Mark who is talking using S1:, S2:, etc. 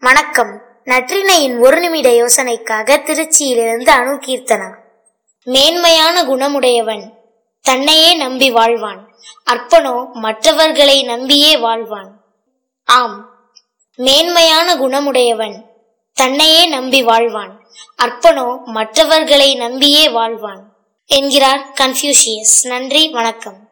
S1: வணக்கம். நற்றினையின் ஒரு நிமிட யோசனைக்காக திருச்சியிலிருந்து அணு கீர்த்தனா மேன்மையான குணமுடையவன் தன்னையே நம்பி வாழ்வான். அற்பனோ மற்றவர்களை நம்பியே வாழ்வான். ஆம். மேன்மையான குணமுடையவன் தன்னையே நம்பி வாழ்வான். அற்பனோ மற்றவர்களை நம்பியே வாழ்வான். என்கிறார் கன்ஃபியூஷியஸ் நன்றி வணக்கம்.